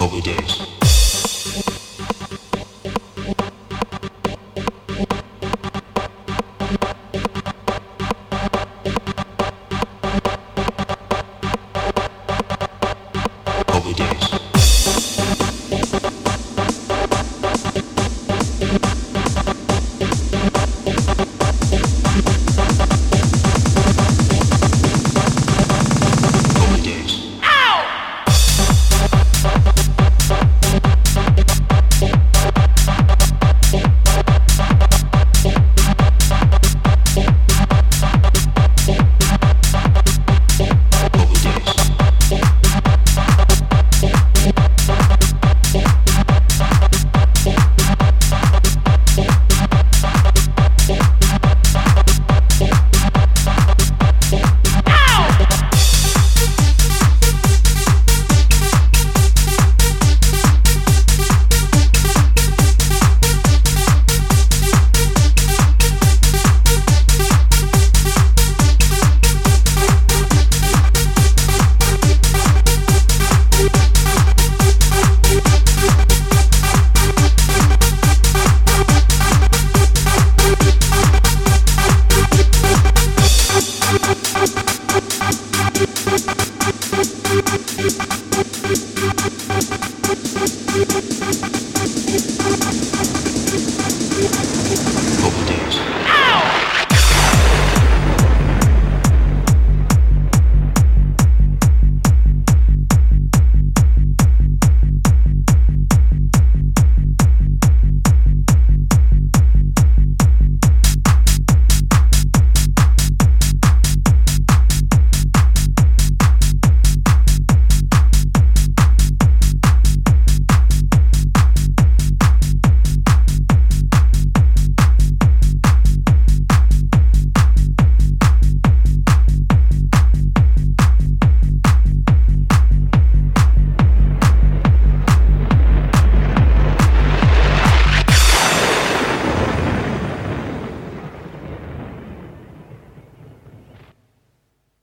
couple days.